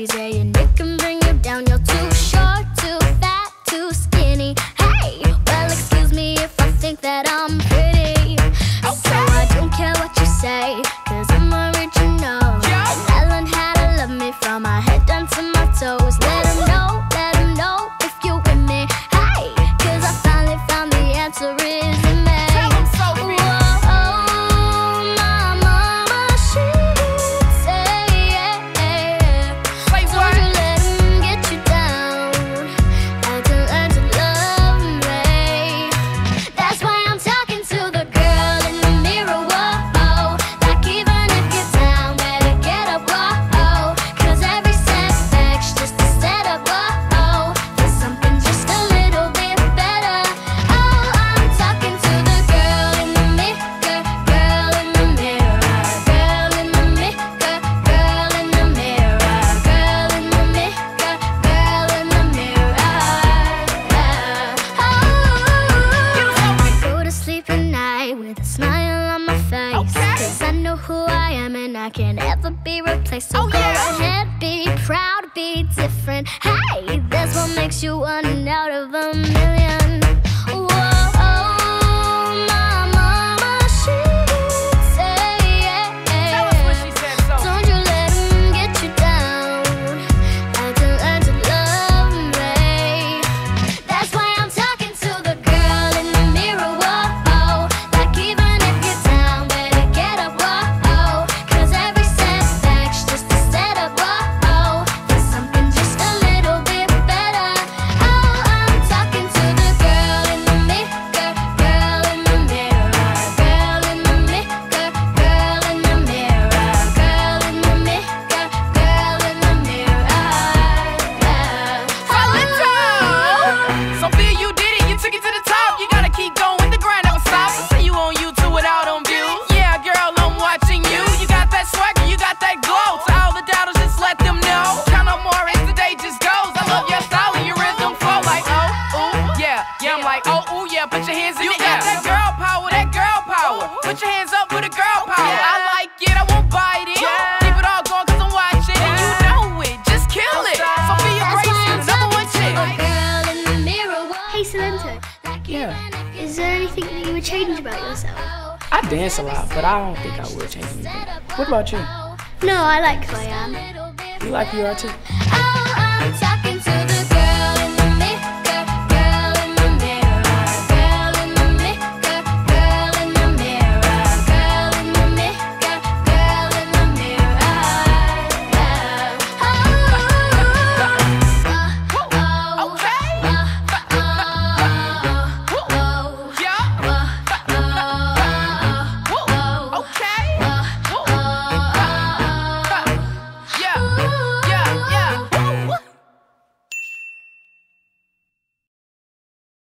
easy and face. Okay. Cause I know who I am and I can ever be replaced. So oh, go yeah. ahead, be proud, be different. Hey, that's what makes you one out of a million. Like oh, ooh, yeah. Put your hands in you the air. You got that girl power, that girl power. Put your hands up with a girl power. I like it, I won't bite it. Keep it all going 'cause I'm watching. And you know it, just kill it. Sophia That's Grace, why I'm number one chick. the girl in the mirror. Hey, Silento, Yeah. is there anything that you would change about yourself? Oh, I dance a lot, but I don't think I would change anything. What about you? No, I like who I am. You like who you are too? Oh,